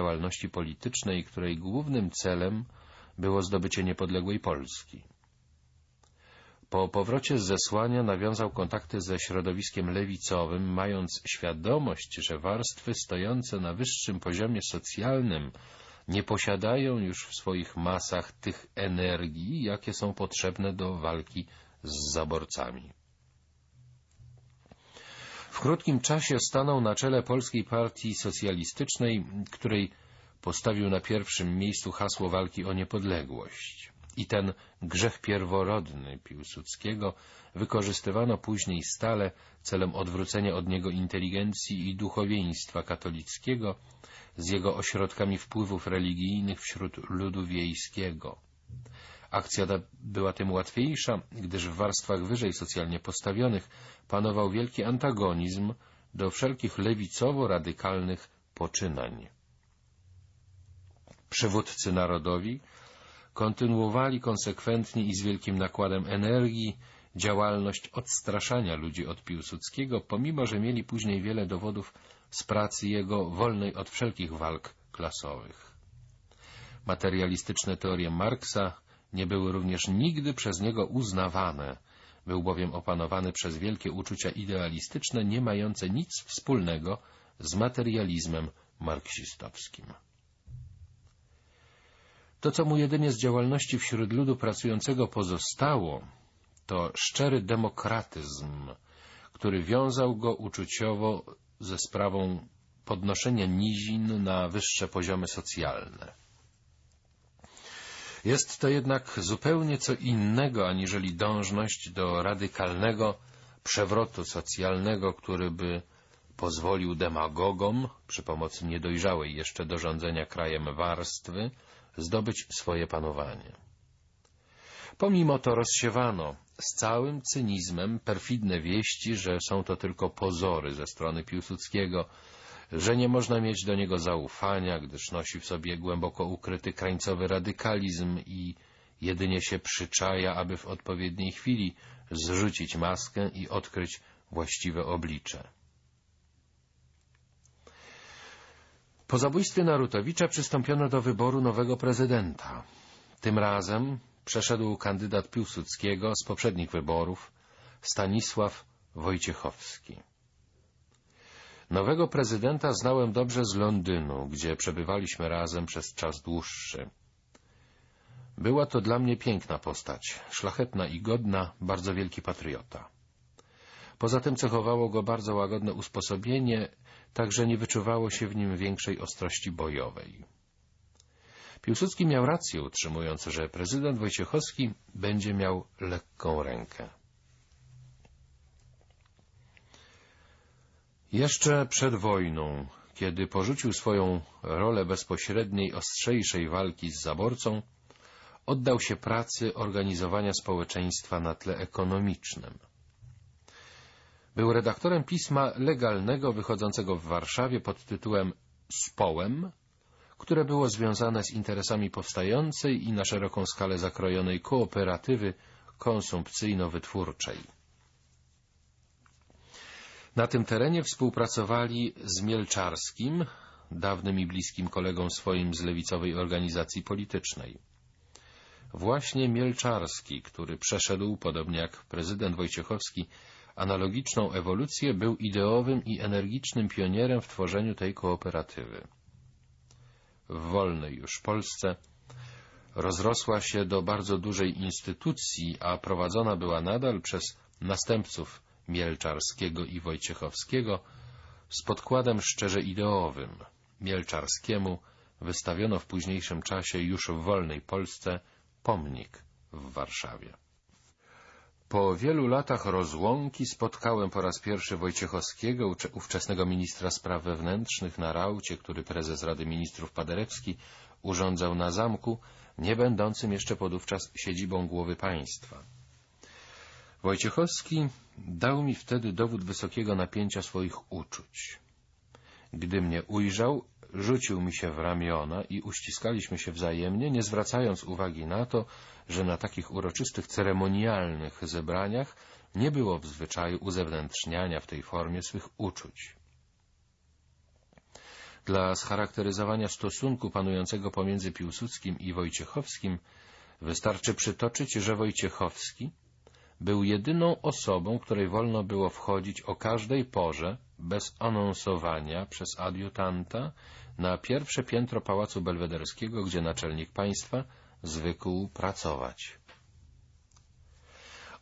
działalności politycznej, której głównym celem było zdobycie niepodległej Polski. Po powrocie z zesłania nawiązał kontakty ze środowiskiem lewicowym, mając świadomość, że warstwy stojące na wyższym poziomie socjalnym nie posiadają już w swoich masach tych energii, jakie są potrzebne do walki z zaborcami. W krótkim czasie stanął na czele Polskiej Partii Socjalistycznej, której postawił na pierwszym miejscu hasło walki o niepodległość. I ten grzech pierworodny Piłsudskiego wykorzystywano później stale celem odwrócenia od niego inteligencji i duchowieństwa katolickiego z jego ośrodkami wpływów religijnych wśród ludu wiejskiego. Akcja ta była tym łatwiejsza, gdyż w warstwach wyżej socjalnie postawionych panował wielki antagonizm do wszelkich lewicowo-radykalnych poczynań. Przywódcy narodowi kontynuowali konsekwentnie i z wielkim nakładem energii działalność odstraszania ludzi od Piłsudskiego, pomimo że mieli później wiele dowodów z pracy jego wolnej od wszelkich walk klasowych. Materialistyczne teorie Marksa nie były również nigdy przez niego uznawane, był bowiem opanowany przez wielkie uczucia idealistyczne, nie mające nic wspólnego z materializmem marksistowskim. To, co mu jedynie z działalności wśród ludu pracującego pozostało, to szczery demokratyzm, który wiązał go uczuciowo ze sprawą podnoszenia nizin na wyższe poziomy socjalne. Jest to jednak zupełnie co innego, aniżeli dążność do radykalnego przewrotu socjalnego, który by pozwolił demagogom, przy pomocy niedojrzałej jeszcze do rządzenia krajem warstwy, zdobyć swoje panowanie. Pomimo to rozsiewano z całym cynizmem perfidne wieści, że są to tylko pozory ze strony Piłsudskiego, że nie można mieć do niego zaufania, gdyż nosi w sobie głęboko ukryty krańcowy radykalizm i jedynie się przyczaja, aby w odpowiedniej chwili zrzucić maskę i odkryć właściwe oblicze. Po zabójstwie Narutowicza przystąpiono do wyboru nowego prezydenta. Tym razem przeszedł kandydat Piłsudskiego z poprzednich wyborów, Stanisław Wojciechowski. Nowego prezydenta znałem dobrze z Londynu, gdzie przebywaliśmy razem przez czas dłuższy. Była to dla mnie piękna postać, szlachetna i godna, bardzo wielki patriota. Poza tym cechowało go bardzo łagodne usposobienie, także nie wyczuwało się w nim większej ostrości bojowej. Piłsudski miał rację, utrzymując, że prezydent Wojciechowski będzie miał lekką rękę. Jeszcze przed wojną, kiedy porzucił swoją rolę bezpośredniej, ostrzejszej walki z zaborcą, oddał się pracy organizowania społeczeństwa na tle ekonomicznym. Był redaktorem pisma legalnego wychodzącego w Warszawie pod tytułem Społem, które było związane z interesami powstającej i na szeroką skalę zakrojonej kooperatywy konsumpcyjno-wytwórczej. Na tym terenie współpracowali z Mielczarskim, dawnym i bliskim kolegą swoim z lewicowej organizacji politycznej. Właśnie Mielczarski, który przeszedł, podobnie jak prezydent Wojciechowski, analogiczną ewolucję, był ideowym i energicznym pionierem w tworzeniu tej kooperatywy. W wolnej już Polsce rozrosła się do bardzo dużej instytucji, a prowadzona była nadal przez następców Mielczarskiego i Wojciechowskiego z podkładem szczerze ideowym. Mielczarskiemu wystawiono w późniejszym czasie już w wolnej Polsce pomnik w Warszawie. Po wielu latach rozłąki spotkałem po raz pierwszy Wojciechowskiego, ówczesnego ministra spraw wewnętrznych na raucie, który prezes Rady Ministrów Paderewski urządzał na zamku, nie będącym jeszcze podówczas siedzibą głowy państwa. Wojciechowski dał mi wtedy dowód wysokiego napięcia swoich uczuć. Gdy mnie ujrzał, rzucił mi się w ramiona i uściskaliśmy się wzajemnie, nie zwracając uwagi na to, że na takich uroczystych, ceremonialnych zebraniach nie było w zwyczaju uzewnętrzniania w tej formie swych uczuć. Dla scharakteryzowania stosunku panującego pomiędzy Piłsudskim i Wojciechowskim wystarczy przytoczyć, że Wojciechowski był jedyną osobą, której wolno było wchodzić o każdej porze, bez anonsowania przez adiutanta, na pierwsze piętro Pałacu Belwederskiego, gdzie naczelnik państwa zwykł pracować.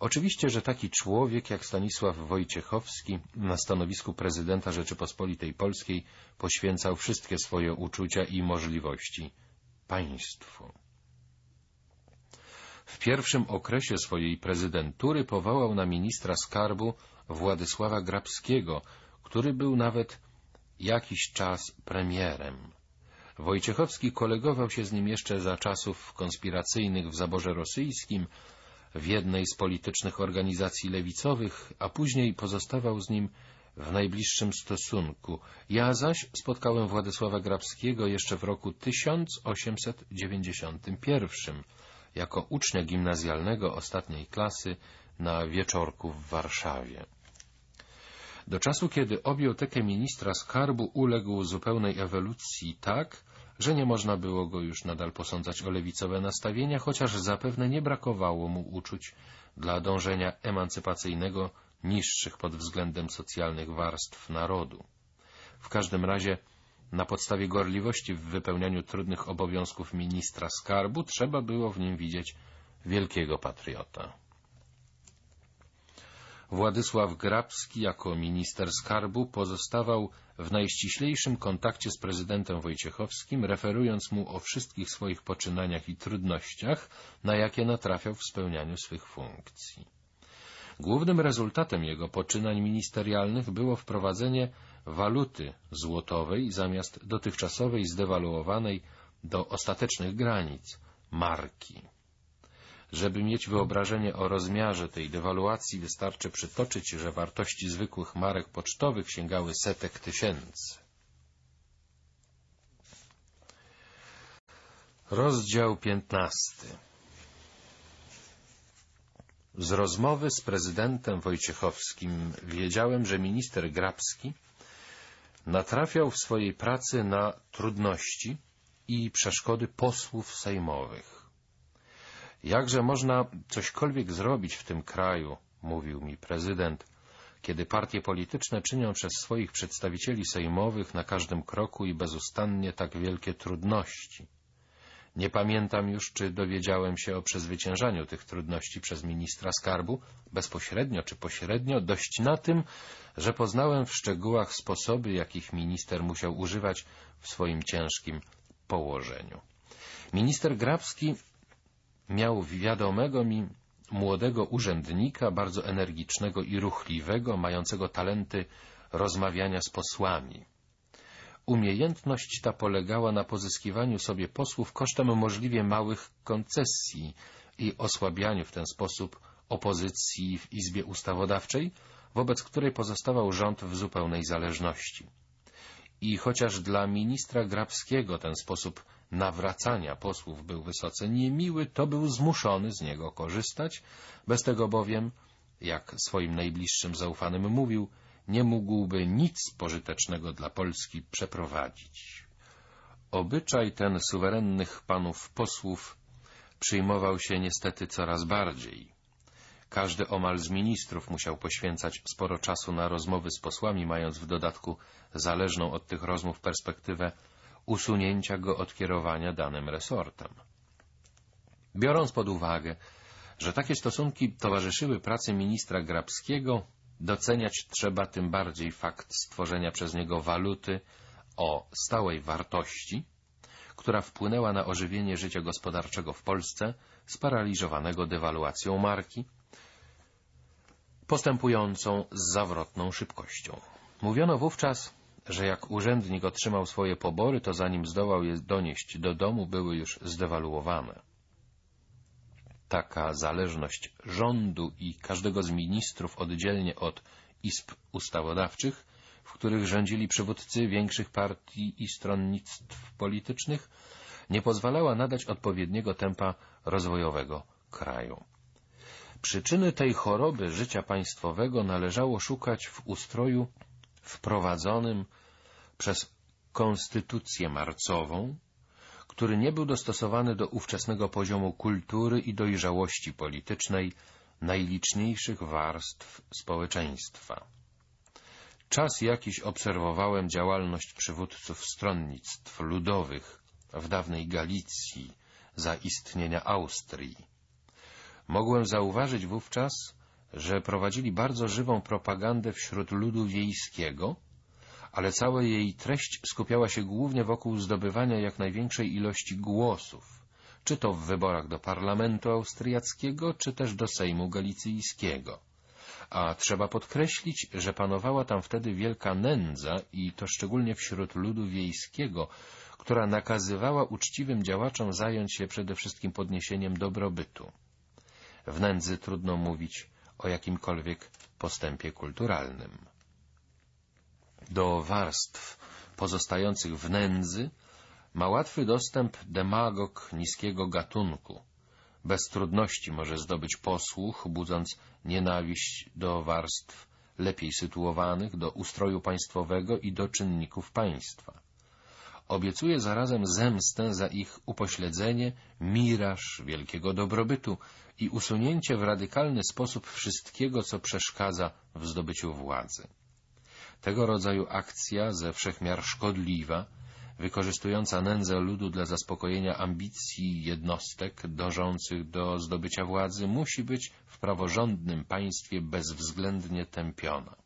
Oczywiście, że taki człowiek jak Stanisław Wojciechowski na stanowisku prezydenta Rzeczypospolitej Polskiej poświęcał wszystkie swoje uczucia i możliwości państwu. W pierwszym okresie swojej prezydentury powołał na ministra skarbu Władysława Grabskiego, który był nawet jakiś czas premierem. Wojciechowski kolegował się z nim jeszcze za czasów konspiracyjnych w zaborze rosyjskim, w jednej z politycznych organizacji lewicowych, a później pozostawał z nim w najbliższym stosunku. Ja zaś spotkałem Władysława Grabskiego jeszcze w roku 1891 jako ucznia gimnazjalnego ostatniej klasy na wieczorku w Warszawie. Do czasu, kiedy objął tekę ministra skarbu, uległ zupełnej ewolucji tak, że nie można było go już nadal posądzać o lewicowe nastawienia, chociaż zapewne nie brakowało mu uczuć dla dążenia emancypacyjnego niższych pod względem socjalnych warstw narodu. W każdym razie na podstawie gorliwości w wypełnianiu trudnych obowiązków ministra skarbu trzeba było w nim widzieć wielkiego patriota. Władysław Grabski jako minister skarbu pozostawał w najściślejszym kontakcie z prezydentem Wojciechowskim, referując mu o wszystkich swoich poczynaniach i trudnościach, na jakie natrafiał w spełnianiu swych funkcji. Głównym rezultatem jego poczynań ministerialnych było wprowadzenie waluty złotowej zamiast dotychczasowej zdewaluowanej do ostatecznych granic marki. Żeby mieć wyobrażenie o rozmiarze tej dewaluacji, wystarczy przytoczyć, że wartości zwykłych marek pocztowych sięgały setek tysięcy. Rozdział piętnasty Z rozmowy z prezydentem Wojciechowskim wiedziałem, że minister Grabski natrafiał w swojej pracy na trudności i przeszkody posłów sejmowych. Jakże można cośkolwiek zrobić w tym kraju, mówił mi prezydent, kiedy partie polityczne czynią przez swoich przedstawicieli sejmowych na każdym kroku i bezustannie tak wielkie trudności. Nie pamiętam już, czy dowiedziałem się o przezwyciężaniu tych trudności przez ministra skarbu, bezpośrednio czy pośrednio, dość na tym, że poznałem w szczegółach sposoby, jakich minister musiał używać w swoim ciężkim położeniu. Minister Grabski miał wiadomego mi młodego urzędnika, bardzo energicznego i ruchliwego, mającego talenty rozmawiania z posłami. Umiejętność ta polegała na pozyskiwaniu sobie posłów kosztem możliwie małych koncesji i osłabianiu w ten sposób opozycji w Izbie Ustawodawczej, wobec której pozostawał rząd w zupełnej zależności. I chociaż dla ministra Grabskiego ten sposób nawracania posłów był wysoce niemiły, to był zmuszony z niego korzystać, bez tego bowiem, jak swoim najbliższym zaufanym mówił, nie mógłby nic pożytecznego dla Polski przeprowadzić. Obyczaj ten suwerennych panów posłów przyjmował się niestety coraz bardziej. Każdy omal z ministrów musiał poświęcać sporo czasu na rozmowy z posłami, mając w dodatku zależną od tych rozmów perspektywę usunięcia go od kierowania danym resortem. Biorąc pod uwagę, że takie stosunki towarzyszyły pracy ministra Grabskiego, doceniać trzeba tym bardziej fakt stworzenia przez niego waluty o stałej wartości, która wpłynęła na ożywienie życia gospodarczego w Polsce, sparaliżowanego dewaluacją marki, postępującą z zawrotną szybkością. Mówiono wówczas, że jak urzędnik otrzymał swoje pobory, to zanim zdołał je donieść do domu, były już zdewaluowane. Taka zależność rządu i każdego z ministrów oddzielnie od izb ustawodawczych, w których rządzili przywódcy większych partii i stronnictw politycznych, nie pozwalała nadać odpowiedniego tempa rozwojowego kraju. Przyczyny tej choroby życia państwowego należało szukać w ustroju wprowadzonym przez konstytucję marcową, który nie był dostosowany do ówczesnego poziomu kultury i dojrzałości politycznej najliczniejszych warstw społeczeństwa. Czas jakiś obserwowałem działalność przywódców stronnictw ludowych w dawnej Galicji za istnienia Austrii. Mogłem zauważyć wówczas, że prowadzili bardzo żywą propagandę wśród ludu wiejskiego, ale cała jej treść skupiała się głównie wokół zdobywania jak największej ilości głosów, czy to w wyborach do parlamentu austriackiego, czy też do Sejmu Galicyjskiego. A trzeba podkreślić, że panowała tam wtedy wielka nędza i to szczególnie wśród ludu wiejskiego, która nakazywała uczciwym działaczom zająć się przede wszystkim podniesieniem dobrobytu. W nędzy trudno mówić o jakimkolwiek postępie kulturalnym. Do warstw pozostających w nędzy ma łatwy dostęp demagog niskiego gatunku. Bez trudności może zdobyć posłuch, budząc nienawiść do warstw lepiej sytuowanych, do ustroju państwowego i do czynników państwa. Obiecuje zarazem zemstę za ich upośledzenie, miraż wielkiego dobrobytu i usunięcie w radykalny sposób wszystkiego, co przeszkadza w zdobyciu władzy. Tego rodzaju akcja, ze wszechmiar szkodliwa, wykorzystująca nędzę ludu dla zaspokojenia ambicji jednostek dążących do zdobycia władzy, musi być w praworządnym państwie bezwzględnie tępiona.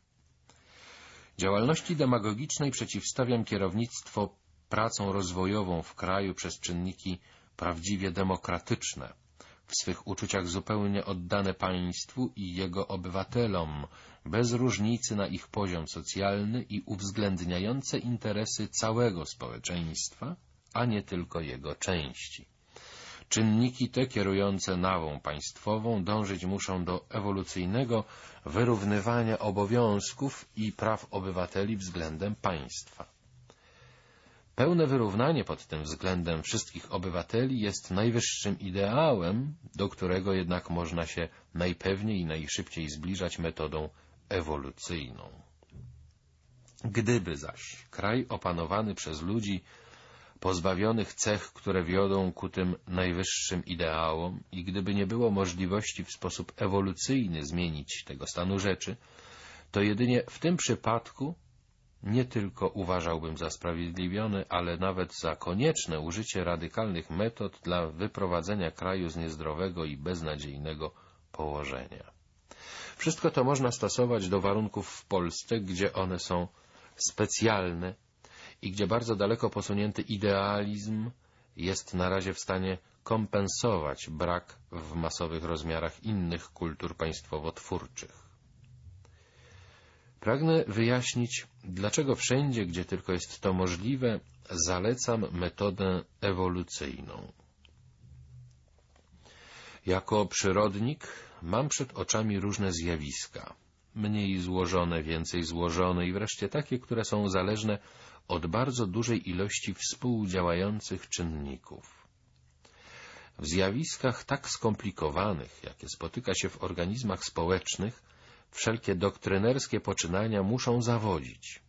Działalności demagogicznej przeciwstawiam kierownictwo pracą rozwojową w kraju przez czynniki prawdziwie demokratyczne, w swych uczuciach zupełnie oddane państwu i jego obywatelom, bez różnicy na ich poziom socjalny i uwzględniające interesy całego społeczeństwa, a nie tylko jego części. Czynniki te kierujące nawą państwową dążyć muszą do ewolucyjnego wyrównywania obowiązków i praw obywateli względem państwa. Pełne wyrównanie pod tym względem wszystkich obywateli jest najwyższym ideałem, do którego jednak można się najpewniej i najszybciej zbliżać metodą ewolucyjną. Gdyby zaś kraj opanowany przez ludzi pozbawionych cech, które wiodą ku tym najwyższym ideałom i gdyby nie było możliwości w sposób ewolucyjny zmienić tego stanu rzeczy, to jedynie w tym przypadku nie tylko uważałbym za sprawiedliwione, ale nawet za konieczne użycie radykalnych metod dla wyprowadzenia kraju z niezdrowego i beznadziejnego położenia. Wszystko to można stosować do warunków w Polsce, gdzie one są specjalne i gdzie bardzo daleko posunięty idealizm jest na razie w stanie kompensować brak w masowych rozmiarach innych kultur państwowo-twórczych. Pragnę wyjaśnić, dlaczego wszędzie, gdzie tylko jest to możliwe, zalecam metodę ewolucyjną. Jako przyrodnik mam przed oczami różne zjawiska, mniej złożone, więcej złożone i wreszcie takie, które są zależne od bardzo dużej ilości współdziałających czynników. W zjawiskach tak skomplikowanych, jakie spotyka się w organizmach społecznych, wszelkie doktrynerskie poczynania muszą zawodzić.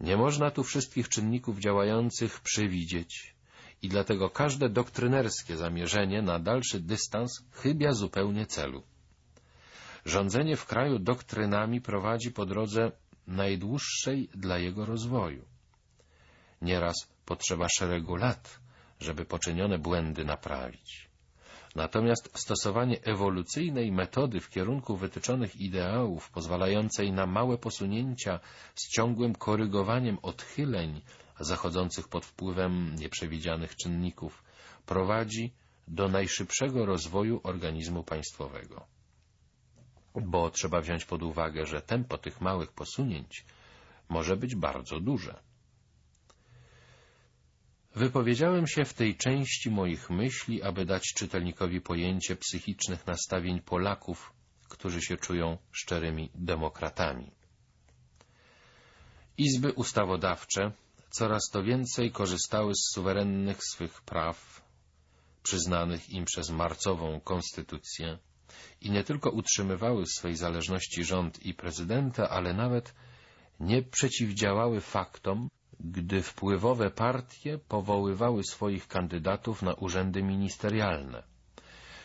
Nie można tu wszystkich czynników działających przewidzieć i dlatego każde doktrynerskie zamierzenie na dalszy dystans chybia zupełnie celu. Rządzenie w kraju doktrynami prowadzi po drodze najdłuższej dla jego rozwoju. Nieraz potrzeba szeregu lat, żeby poczynione błędy naprawić. Natomiast stosowanie ewolucyjnej metody w kierunku wytyczonych ideałów, pozwalającej na małe posunięcia z ciągłym korygowaniem odchyleń zachodzących pod wpływem nieprzewidzianych czynników, prowadzi do najszybszego rozwoju organizmu państwowego. Bo trzeba wziąć pod uwagę, że tempo tych małych posunięć może być bardzo duże. Wypowiedziałem się w tej części moich myśli, aby dać czytelnikowi pojęcie psychicznych nastawień Polaków, którzy się czują szczerymi demokratami. Izby ustawodawcze coraz to więcej korzystały z suwerennych swych praw przyznanych im przez marcową konstytucję i nie tylko utrzymywały w swej zależności rząd i prezydenta, ale nawet nie przeciwdziałały faktom, gdy wpływowe partie powoływały swoich kandydatów na urzędy ministerialne.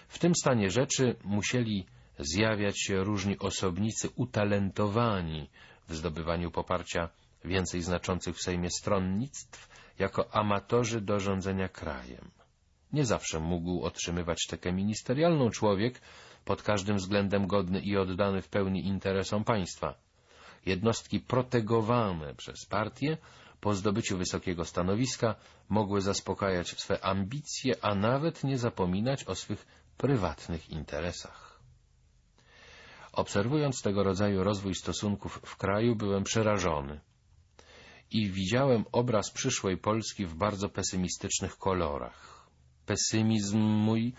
W tym stanie rzeczy musieli zjawiać się różni osobnicy utalentowani w zdobywaniu poparcia więcej znaczących w Sejmie stronnictw jako amatorzy do rządzenia krajem. Nie zawsze mógł otrzymywać tekę ministerialną człowiek, pod każdym względem godny i oddany w pełni interesom państwa. Jednostki protegowane przez partię po zdobyciu wysokiego stanowiska mogły zaspokajać swe ambicje, a nawet nie zapominać o swych prywatnych interesach. Obserwując tego rodzaju rozwój stosunków w kraju, byłem przerażony i widziałem obraz przyszłej Polski w bardzo pesymistycznych kolorach. Pesymizm mój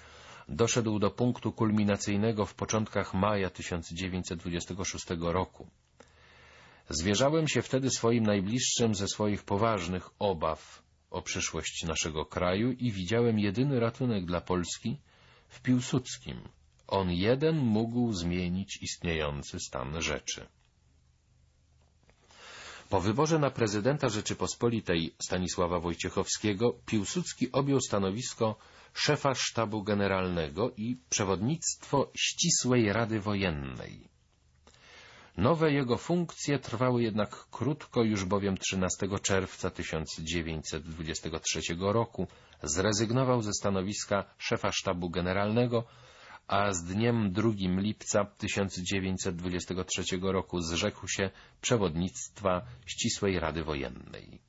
doszedł do punktu kulminacyjnego w początkach maja 1926 roku. Zwierzałem się wtedy swoim najbliższym ze swoich poważnych obaw o przyszłość naszego kraju i widziałem jedyny ratunek dla Polski w Piłsudskim. On jeden mógł zmienić istniejący stan rzeczy. Po wyborze na prezydenta Rzeczypospolitej Stanisława Wojciechowskiego Piłsudski objął stanowisko szefa sztabu generalnego i przewodnictwo ścisłej Rady Wojennej. Nowe jego funkcje trwały jednak krótko, już bowiem 13 czerwca 1923 roku zrezygnował ze stanowiska szefa sztabu generalnego, a z dniem 2 lipca 1923 roku zrzekł się przewodnictwa Ścisłej Rady Wojennej.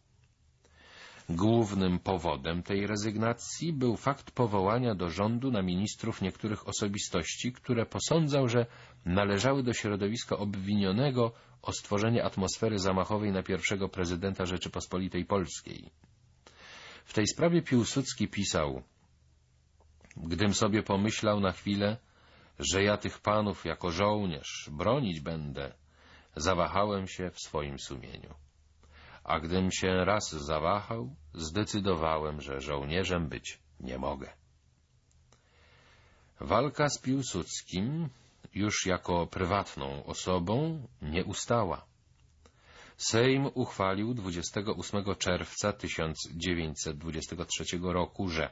Głównym powodem tej rezygnacji był fakt powołania do rządu na ministrów niektórych osobistości, które posądzał, że należały do środowiska obwinionego o stworzenie atmosfery zamachowej na pierwszego prezydenta Rzeczypospolitej Polskiej. W tej sprawie Piłsudski pisał Gdym sobie pomyślał na chwilę, że ja tych panów jako żołnierz bronić będę, zawahałem się w swoim sumieniu a gdym się raz zawahał, zdecydowałem, że żołnierzem być nie mogę. Walka z Piłsudskim, już jako prywatną osobą, nie ustała. Sejm uchwalił 28 czerwca 1923 roku, że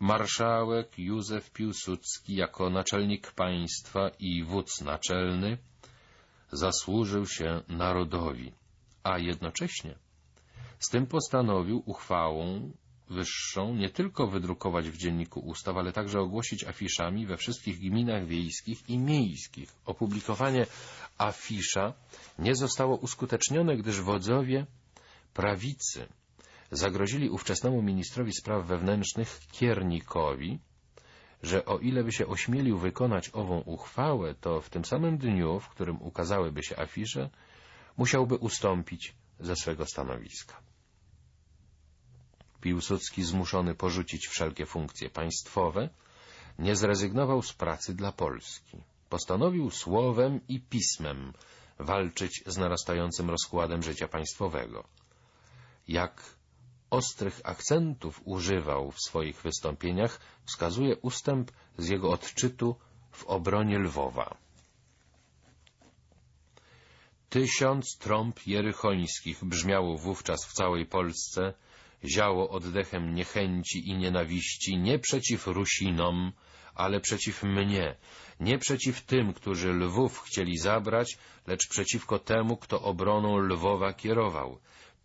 marszałek Józef Piłsudski jako naczelnik państwa i wódz naczelny zasłużył się narodowi a jednocześnie z tym postanowił uchwałą wyższą nie tylko wydrukować w Dzienniku Ustaw, ale także ogłosić afiszami we wszystkich gminach wiejskich i miejskich. Opublikowanie afisza nie zostało uskutecznione, gdyż wodzowie prawicy zagrozili ówczesnemu ministrowi spraw wewnętrznych Kiernikowi, że o ile by się ośmielił wykonać ową uchwałę, to w tym samym dniu, w którym ukazałyby się afisze, musiałby ustąpić ze swego stanowiska. Piłsudski, zmuszony porzucić wszelkie funkcje państwowe, nie zrezygnował z pracy dla Polski. Postanowił słowem i pismem walczyć z narastającym rozkładem życia państwowego. Jak ostrych akcentów używał w swoich wystąpieniach, wskazuje ustęp z jego odczytu w obronie Lwowa. Tysiąc trąb jerychońskich brzmiało wówczas w całej Polsce, ziało oddechem niechęci i nienawiści nie przeciw Rusinom, ale przeciw mnie, nie przeciw tym, którzy Lwów chcieli zabrać, lecz przeciwko temu, kto obroną Lwowa kierował.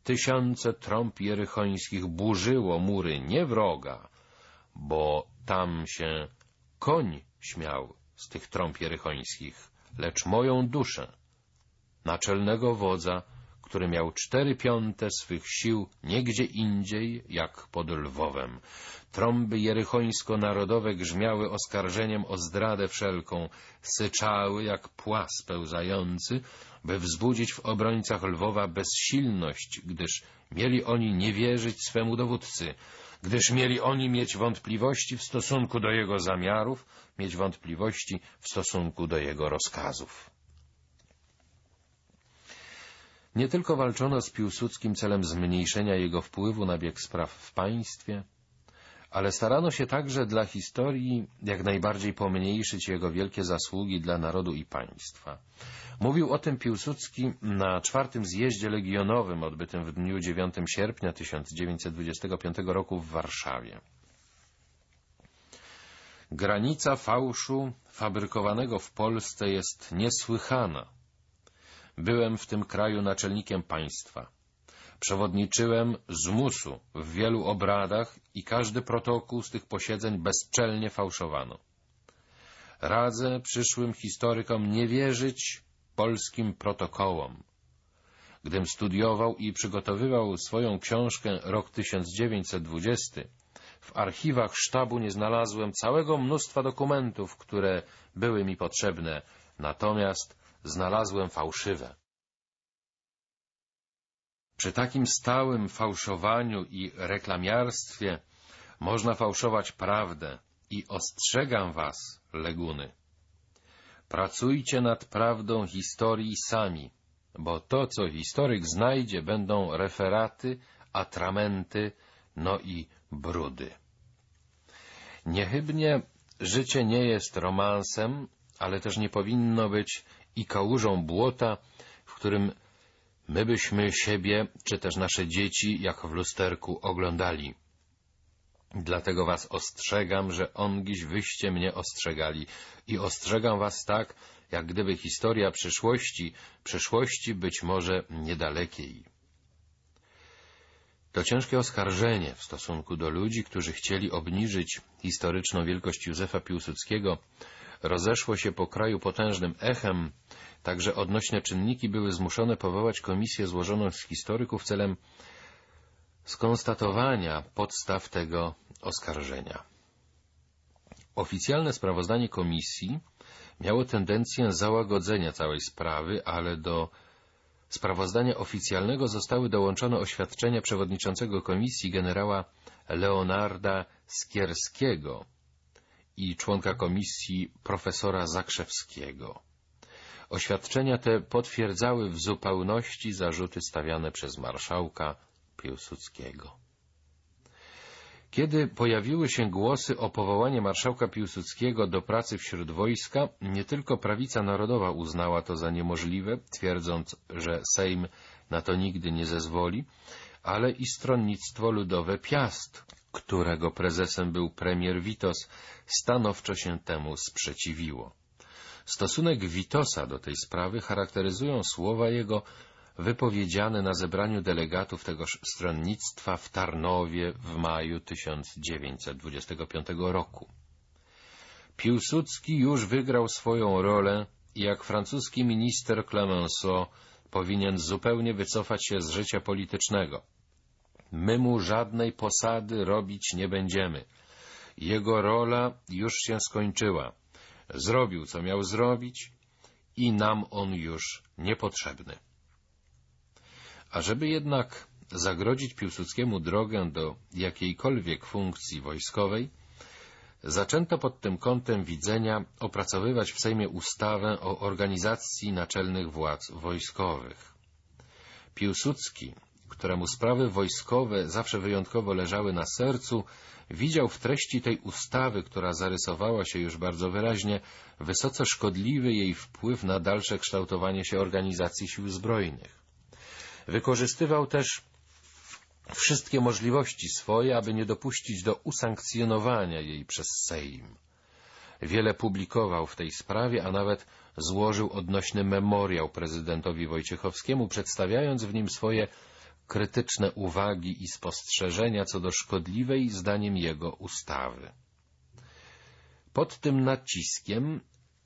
Tysiące trąb jerychońskich burzyło mury nie wroga, bo tam się koń śmiał z tych trąb jerychońskich, lecz moją duszę naczelnego wodza, który miał cztery piąte swych sił niegdzie indziej, jak pod Lwowem. Trąby jerychońsko-narodowe grzmiały oskarżeniem o zdradę wszelką, syczały jak płas pełzający, by wzbudzić w obrońcach Lwowa bezsilność, gdyż mieli oni nie wierzyć swemu dowódcy, gdyż mieli oni mieć wątpliwości w stosunku do jego zamiarów, mieć wątpliwości w stosunku do jego rozkazów. Nie tylko walczono z Piłsudskim celem zmniejszenia jego wpływu na bieg spraw w państwie, ale starano się także dla historii jak najbardziej pomniejszyć jego wielkie zasługi dla narodu i państwa. Mówił o tym Piłsudski na czwartym zjeździe legionowym odbytym w dniu 9 sierpnia 1925 roku w Warszawie. Granica fałszu fabrykowanego w Polsce jest niesłychana. Byłem w tym kraju naczelnikiem państwa. Przewodniczyłem z musu w wielu obradach i każdy protokół z tych posiedzeń bezczelnie fałszowano. Radzę przyszłym historykom nie wierzyć polskim protokołom. Gdym studiował i przygotowywał swoją książkę rok 1920, w archiwach sztabu nie znalazłem całego mnóstwa dokumentów, które były mi potrzebne, natomiast znalazłem fałszywe. Przy takim stałym fałszowaniu i reklamiarstwie można fałszować prawdę i ostrzegam was, leguny. Pracujcie nad prawdą historii sami, bo to, co historyk znajdzie, będą referaty, atramenty, no i brudy. Niechybnie życie nie jest romansem, ale też nie powinno być i kałużą błota, w którym my byśmy siebie, czy też nasze dzieci, jak w lusterku, oglądali. Dlatego was ostrzegam, że ongiś wyście mnie ostrzegali i ostrzegam was tak, jak gdyby historia przyszłości, przyszłości być może niedalekiej. To ciężkie oskarżenie w stosunku do ludzi, którzy chcieli obniżyć historyczną wielkość Józefa Piłsudskiego, rozeszło się po kraju potężnym echem, także odnośne czynniki były zmuszone powołać komisję złożoną z historyków celem skonstatowania podstaw tego oskarżenia. Oficjalne sprawozdanie komisji miało tendencję załagodzenia całej sprawy, ale do sprawozdania oficjalnego zostały dołączone oświadczenia przewodniczącego komisji generała Leonarda Skierskiego i członka komisji profesora Zakrzewskiego. Oświadczenia te potwierdzały w zupełności zarzuty stawiane przez marszałka Piłsudskiego. Kiedy pojawiły się głosy o powołanie marszałka Piłsudskiego do pracy wśród wojska, nie tylko prawica narodowa uznała to za niemożliwe, twierdząc, że Sejm na to nigdy nie zezwoli, ale i stronnictwo ludowe Piast, którego prezesem był premier Witos, stanowczo się temu sprzeciwiło. Stosunek Witosa do tej sprawy charakteryzują słowa jego wypowiedziane na zebraniu delegatów tegoż stronnictwa w Tarnowie w maju 1925 roku. Piłsudski już wygrał swoją rolę i jak francuski minister Clemenceau powinien zupełnie wycofać się z życia politycznego. My mu żadnej posady robić nie będziemy. Jego rola już się skończyła. Zrobił, co miał zrobić i nam on już niepotrzebny. Ażeby jednak zagrodzić Piłsudskiemu drogę do jakiejkolwiek funkcji wojskowej, zaczęto pod tym kątem widzenia opracowywać w Sejmie ustawę o organizacji naczelnych władz wojskowych. Piłsudski, któremu sprawy wojskowe zawsze wyjątkowo leżały na sercu, widział w treści tej ustawy, która zarysowała się już bardzo wyraźnie, wysoce szkodliwy jej wpływ na dalsze kształtowanie się organizacji sił zbrojnych. Wykorzystywał też wszystkie możliwości swoje, aby nie dopuścić do usankcjonowania jej przez Sejm. Wiele publikował w tej sprawie, a nawet złożył odnośny memoriał prezydentowi Wojciechowskiemu, przedstawiając w nim swoje krytyczne uwagi i spostrzeżenia co do szkodliwej, zdaniem jego, ustawy. Pod tym naciskiem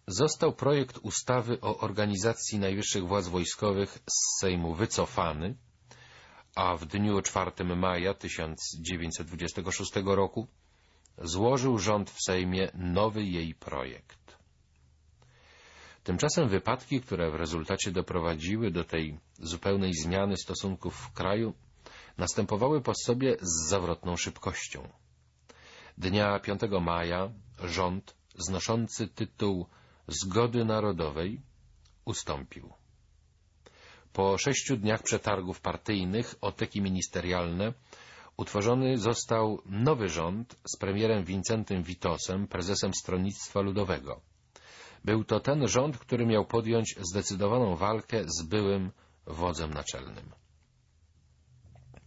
został projekt ustawy o organizacji najwyższych władz wojskowych z Sejmu wycofany, a w dniu 4 maja 1926 roku złożył rząd w Sejmie nowy jej projekt. Tymczasem wypadki, które w rezultacie doprowadziły do tej zupełnej zmiany stosunków w kraju, następowały po sobie z zawrotną szybkością. Dnia 5 maja rząd, znoszący tytuł zgody narodowej ustąpił. Po sześciu dniach przetargów partyjnych oteki ministerialne utworzony został nowy rząd z premierem Wincentym Witosem, prezesem Stronnictwa Ludowego. Był to ten rząd, który miał podjąć zdecydowaną walkę z byłym wodzem naczelnym.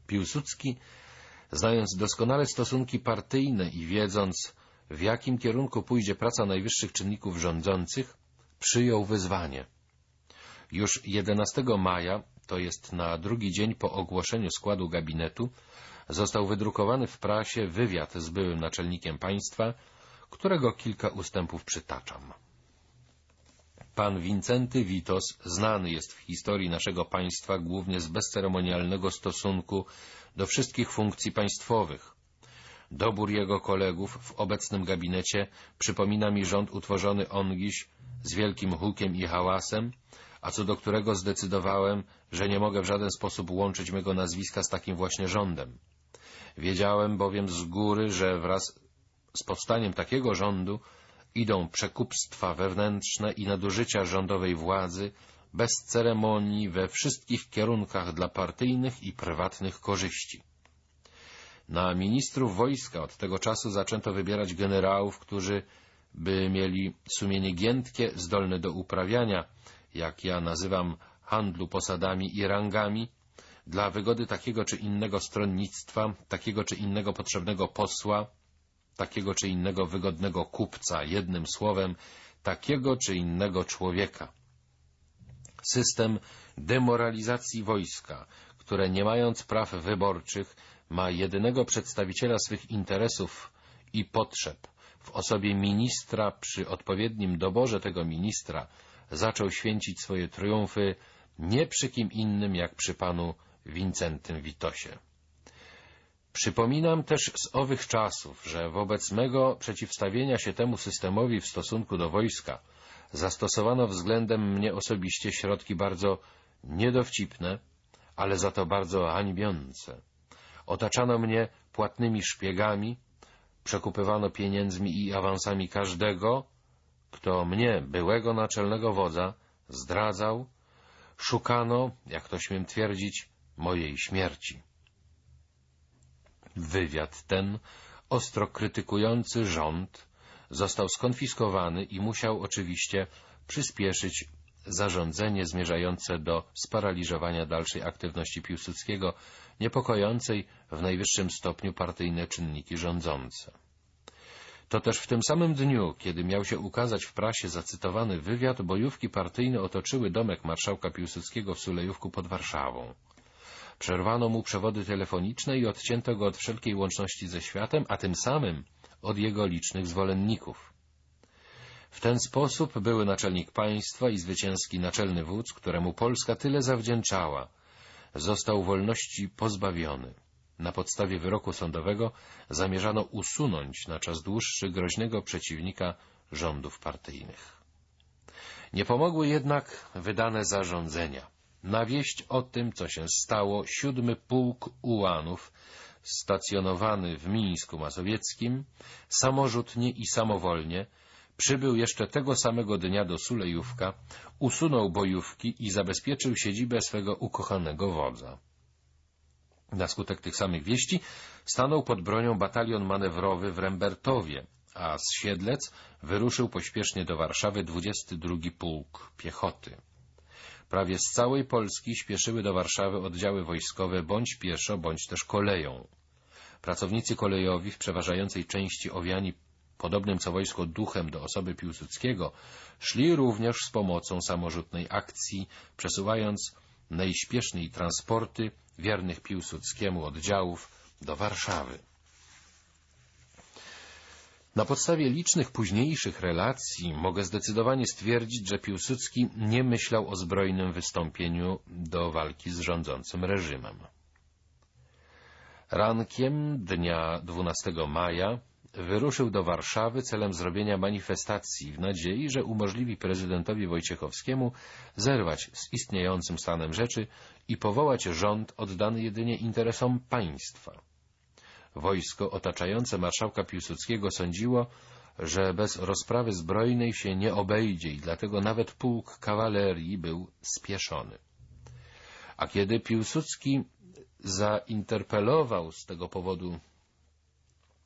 Piłsudski, znając doskonale stosunki partyjne i wiedząc, w jakim kierunku pójdzie praca najwyższych czynników rządzących, przyjął wyzwanie. Już 11 maja, to jest na drugi dzień po ogłoszeniu składu gabinetu, został wydrukowany w prasie wywiad z byłym naczelnikiem państwa, którego kilka ustępów przytaczam. Pan Wincenty Witos znany jest w historii naszego państwa głównie z bezceremonialnego stosunku do wszystkich funkcji państwowych. Dobór jego kolegów w obecnym gabinecie przypomina mi rząd utworzony ongiś z wielkim hukiem i hałasem, a co do którego zdecydowałem, że nie mogę w żaden sposób łączyć mego nazwiska z takim właśnie rządem. Wiedziałem bowiem z góry, że wraz z powstaniem takiego rządu idą przekupstwa wewnętrzne i nadużycia rządowej władzy bez ceremonii we wszystkich kierunkach dla partyjnych i prywatnych korzyści. Na ministrów wojska od tego czasu zaczęto wybierać generałów, którzy by mieli sumienie giętkie, zdolne do uprawiania, jak ja nazywam, handlu posadami i rangami, dla wygody takiego czy innego stronnictwa, takiego czy innego potrzebnego posła, takiego czy innego wygodnego kupca, jednym słowem, takiego czy innego człowieka. System demoralizacji wojska, które nie mając praw wyborczych ma jedynego przedstawiciela swych interesów i potrzeb w osobie ministra przy odpowiednim doborze tego ministra zaczął święcić swoje triumfy nie przy kim innym jak przy panu Wincentym Witosie. Przypominam też z owych czasów, że wobec mego przeciwstawienia się temu systemowi w stosunku do wojska zastosowano względem mnie osobiście środki bardzo niedowcipne, ale za to bardzo hańbiące. Otaczano mnie płatnymi szpiegami, przekupywano pieniędzmi i awansami każdego, kto mnie, byłego naczelnego wodza, zdradzał, szukano, jak to śmiem twierdzić, mojej śmierci. Wywiad ten, ostro krytykujący rząd, został skonfiskowany i musiał oczywiście przyspieszyć zarządzenie zmierzające do sparaliżowania dalszej aktywności Piłsudskiego, niepokojącej w najwyższym stopniu partyjne czynniki rządzące. To też w tym samym dniu, kiedy miał się ukazać w prasie zacytowany wywiad, bojówki partyjne otoczyły domek marszałka Piłsudskiego w Sulejówku pod Warszawą. Przerwano mu przewody telefoniczne i odcięto go od wszelkiej łączności ze światem, a tym samym od jego licznych zwolenników. W ten sposób były naczelnik państwa i zwycięski naczelny wódz, któremu Polska tyle zawdzięczała, został wolności pozbawiony. Na podstawie wyroku sądowego zamierzano usunąć na czas dłuższy groźnego przeciwnika rządów partyjnych. Nie pomogły jednak wydane zarządzenia. Na wieść o tym, co się stało, siódmy pułk ułanów, stacjonowany w Mińsku Mazowieckim, samorzutnie i samowolnie przybył jeszcze tego samego dnia do Sulejówka, usunął bojówki i zabezpieczył siedzibę swego ukochanego wodza. Na skutek tych samych wieści stanął pod bronią batalion manewrowy w Rembertowie, a z Siedlec wyruszył pośpiesznie do Warszawy 22 Pułk Piechoty. Prawie z całej Polski śpieszyły do Warszawy oddziały wojskowe bądź pieszo, bądź też koleją. Pracownicy kolejowi w przeważającej części owiani podobnym co wojsko duchem do osoby Piłsudskiego, szli również z pomocą samorzutnej akcji, przesuwając najśpieszniej transporty wiernych Piłsudskiemu oddziałów do Warszawy. Na podstawie licznych późniejszych relacji mogę zdecydowanie stwierdzić, że Piłsudski nie myślał o zbrojnym wystąpieniu do walki z rządzącym reżimem. Rankiem dnia 12 maja wyruszył do Warszawy celem zrobienia manifestacji w nadziei, że umożliwi prezydentowi Wojciechowskiemu zerwać z istniejącym stanem rzeczy i powołać rząd oddany jedynie interesom państwa. Wojsko otaczające marszałka Piłsudskiego sądziło, że bez rozprawy zbrojnej się nie obejdzie i dlatego nawet pułk kawalerii był spieszony. A kiedy Piłsudski zainterpelował z tego powodu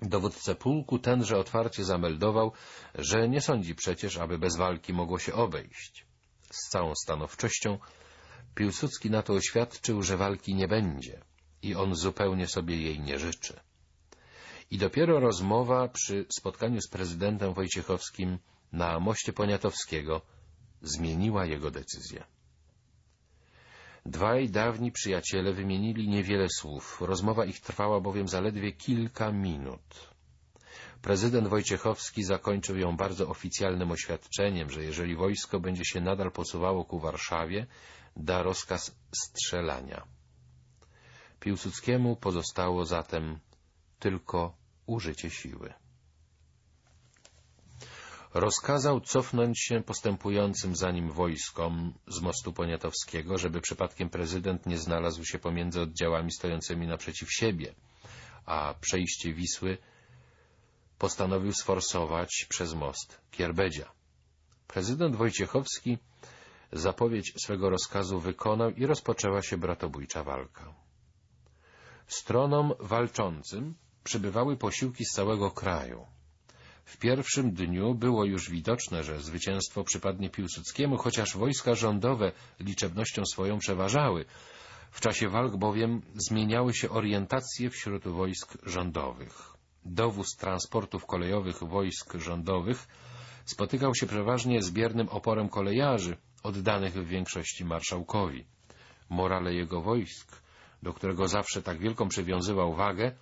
dowódcę pułku, tenże otwarcie zameldował, że nie sądzi przecież, aby bez walki mogło się obejść. Z całą stanowczością Piłsudski na to oświadczył, że walki nie będzie i on zupełnie sobie jej nie życzy. I dopiero rozmowa przy spotkaniu z prezydentem Wojciechowskim na moście Poniatowskiego zmieniła jego decyzję. Dwaj dawni przyjaciele wymienili niewiele słów. Rozmowa ich trwała bowiem zaledwie kilka minut. Prezydent Wojciechowski zakończył ją bardzo oficjalnym oświadczeniem, że jeżeli wojsko będzie się nadal posuwało ku Warszawie, da rozkaz strzelania. Piłsudskiemu pozostało zatem tylko użycie siły. Rozkazał cofnąć się postępującym za nim wojskom z mostu poniatowskiego, żeby przypadkiem prezydent nie znalazł się pomiędzy oddziałami stojącymi naprzeciw siebie, a przejście Wisły postanowił sforsować przez most Kierbedzia. Prezydent Wojciechowski zapowiedź swego rozkazu wykonał i rozpoczęła się bratobójcza walka. Stronom walczącym przybywały posiłki z całego kraju. W pierwszym dniu było już widoczne, że zwycięstwo przypadnie Piłsudskiemu, chociaż wojska rządowe liczebnością swoją przeważały. W czasie walk bowiem zmieniały się orientacje wśród wojsk rządowych. Dowóz transportów kolejowych wojsk rządowych spotykał się przeważnie z biernym oporem kolejarzy, oddanych w większości marszałkowi. Morale jego wojsk, do którego zawsze tak wielką przywiązywał wagę,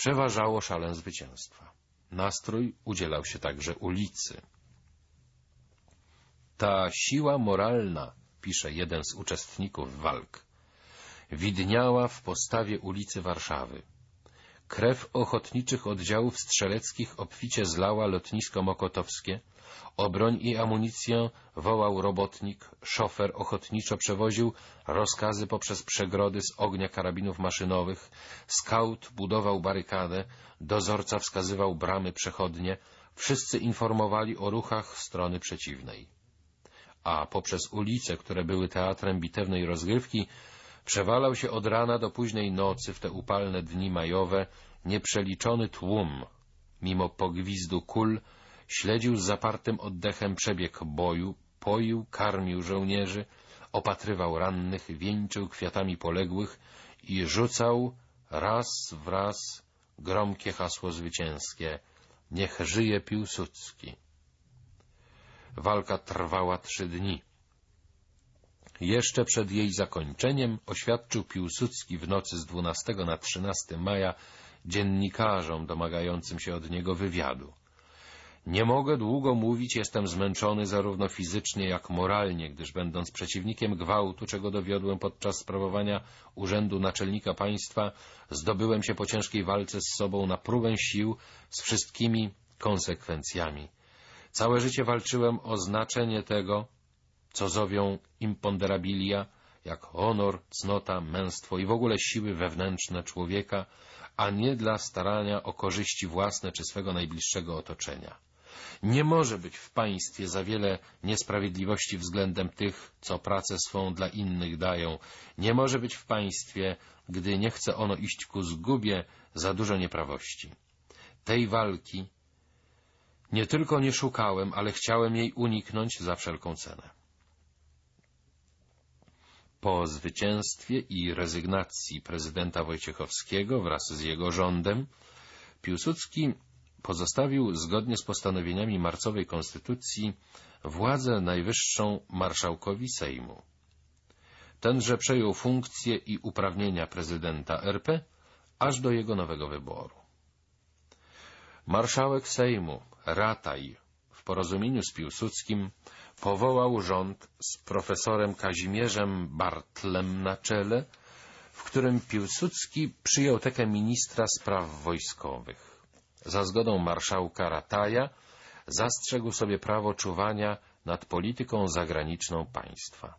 przeważało szalem zwycięstwa. Nastrój udzielał się także ulicy. Ta siła moralna, pisze jeden z uczestników walk, widniała w postawie ulicy Warszawy. Krew ochotniczych oddziałów strzeleckich obficie zlała lotnisko mokotowskie, o broń i amunicję wołał robotnik, szofer ochotniczo przewoził rozkazy poprzez przegrody z ognia karabinów maszynowych, skaut budował barykadę, dozorca wskazywał bramy przechodnie, wszyscy informowali o ruchach strony przeciwnej. A poprzez ulice, które były teatrem bitewnej rozgrywki, przewalał się od rana do późnej nocy w te upalne dni majowe nieprzeliczony tłum, mimo pogwizdu kul, Śledził z zapartym oddechem przebieg boju, poił, karmił żołnierzy, opatrywał rannych, wieńczył kwiatami poległych i rzucał raz w raz gromkie hasło zwycięskie — niech żyje Piłsudski. Walka trwała trzy dni. Jeszcze przed jej zakończeniem oświadczył Piłsudski w nocy z 12 na 13 maja dziennikarzom domagającym się od niego wywiadu. Nie mogę długo mówić, jestem zmęczony zarówno fizycznie, jak moralnie, gdyż będąc przeciwnikiem gwałtu, czego dowiodłem podczas sprawowania urzędu naczelnika państwa, zdobyłem się po ciężkiej walce z sobą na próbę sił z wszystkimi konsekwencjami. Całe życie walczyłem o znaczenie tego, co zowią imponderabilia, jak honor, cnota, męstwo i w ogóle siły wewnętrzne człowieka, a nie dla starania o korzyści własne czy swego najbliższego otoczenia. Nie może być w państwie za wiele niesprawiedliwości względem tych, co pracę swą dla innych dają. Nie może być w państwie, gdy nie chce ono iść ku zgubie, za dużo nieprawości. Tej walki nie tylko nie szukałem, ale chciałem jej uniknąć za wszelką cenę. Po zwycięstwie i rezygnacji prezydenta Wojciechowskiego wraz z jego rządem, Piłsudski pozostawił zgodnie z postanowieniami marcowej konstytucji władzę najwyższą marszałkowi Sejmu. Tenże przejął funkcje i uprawnienia prezydenta RP aż do jego nowego wyboru. Marszałek Sejmu, Rataj, w porozumieniu z Piłsudskim powołał rząd z profesorem Kazimierzem Bartlem na czele, w którym Piłsudski przyjął tekę ministra spraw wojskowych za zgodą marszałka Rataja zastrzegł sobie prawo czuwania nad polityką zagraniczną państwa.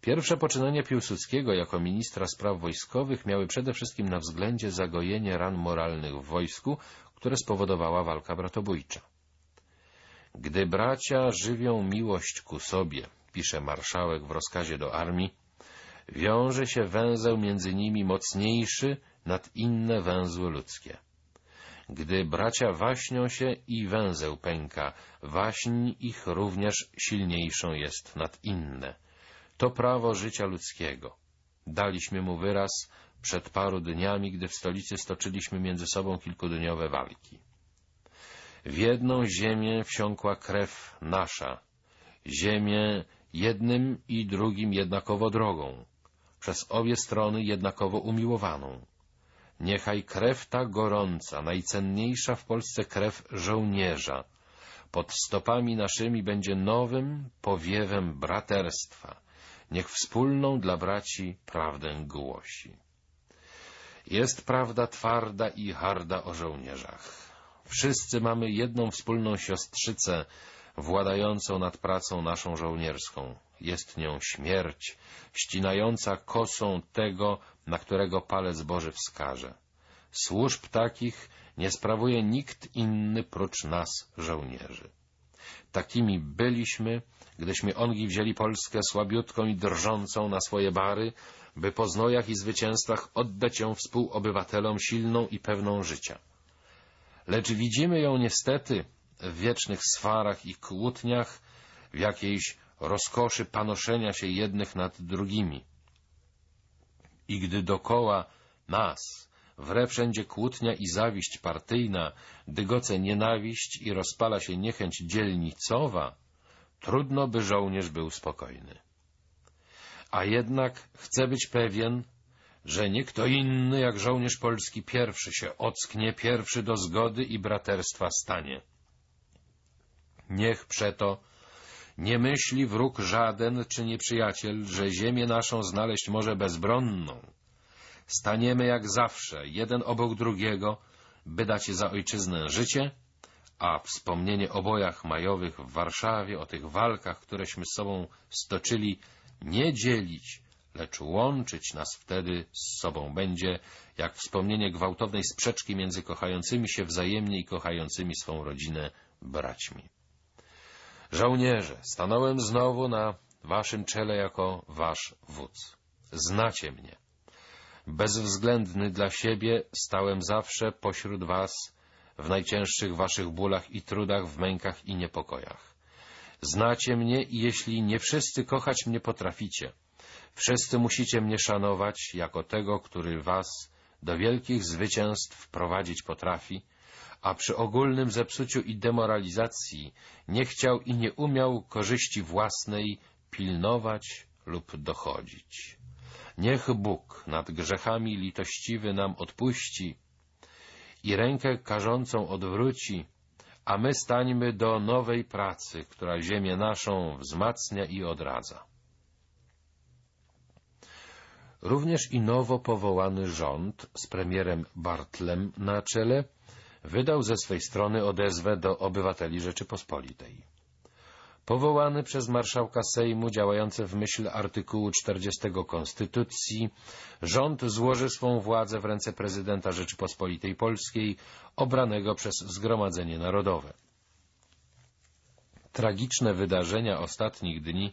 Pierwsze poczynania Piłsudskiego jako ministra spraw wojskowych miały przede wszystkim na względzie zagojenie ran moralnych w wojsku, które spowodowała walka bratobójcza. Gdy bracia żywią miłość ku sobie, pisze marszałek w rozkazie do armii, wiąże się węzeł między nimi mocniejszy nad inne węzły ludzkie. Gdy bracia waśnią się i węzeł pęka, waśń ich również silniejszą jest nad inne. To prawo życia ludzkiego. Daliśmy mu wyraz przed paru dniami, gdy w stolicy stoczyliśmy między sobą kilkudniowe walki. W jedną ziemię wsiąkła krew nasza, ziemię jednym i drugim jednakowo drogą, przez obie strony jednakowo umiłowaną. Niechaj krew ta gorąca, najcenniejsza w Polsce krew żołnierza, pod stopami naszymi będzie nowym powiewem braterstwa. Niech wspólną dla braci prawdę głosi. Jest prawda twarda i harda o żołnierzach. Wszyscy mamy jedną wspólną siostrzycę, władającą nad pracą naszą żołnierską. Jest nią śmierć, ścinająca kosą tego, na którego palec Boży wskaże. Służb takich nie sprawuje nikt inny prócz nas, żołnierzy. Takimi byliśmy, gdyśmy ongi wzięli Polskę słabiutką i drżącą na swoje bary, by po znojach i zwycięstwach oddać ją współobywatelom silną i pewną życia. Lecz widzimy ją niestety w wiecznych swarach i kłótniach, w jakiejś rozkoszy panoszenia się jednych nad drugimi. I gdy dokoła nas wre wszędzie kłótnia i zawiść partyjna, dygoce nienawiść i rozpala się niechęć dzielnicowa, trudno by żołnierz był spokojny. A jednak chce być pewien, że nie kto inny jak żołnierz polski pierwszy się ocknie, pierwszy do zgody i braterstwa stanie. Niech przeto nie myśli wróg żaden czy nieprzyjaciel, że ziemię naszą znaleźć może bezbronną. Staniemy jak zawsze, jeden obok drugiego, by dać za ojczyznę życie, a wspomnienie o bojach majowych w Warszawie, o tych walkach, któreśmy z sobą stoczyli, nie dzielić, lecz łączyć nas wtedy z sobą będzie, jak wspomnienie gwałtownej sprzeczki między kochającymi się wzajemnie i kochającymi swą rodzinę braćmi. Żołnierze, stanąłem znowu na waszym czele jako wasz wódz. Znacie mnie. Bezwzględny dla siebie stałem zawsze pośród was w najcięższych waszych bólach i trudach, w mękach i niepokojach. Znacie mnie i jeśli nie wszyscy kochać mnie potraficie, wszyscy musicie mnie szanować jako tego, który was do wielkich zwycięstw prowadzić potrafi, a przy ogólnym zepsuciu i demoralizacji nie chciał i nie umiał korzyści własnej pilnować lub dochodzić. Niech Bóg nad grzechami litościwy nam odpuści i rękę karzącą odwróci, a my stańmy do nowej pracy, która ziemię naszą wzmacnia i odradza. Również i nowo powołany rząd z premierem Bartlem na czele wydał ze swej strony odezwę do obywateli Rzeczypospolitej. Powołany przez marszałka Sejmu działający w myśl artykułu 40 Konstytucji, rząd złoży swą władzę w ręce prezydenta Rzeczypospolitej Polskiej, obranego przez Zgromadzenie Narodowe. Tragiczne wydarzenia ostatnich dni,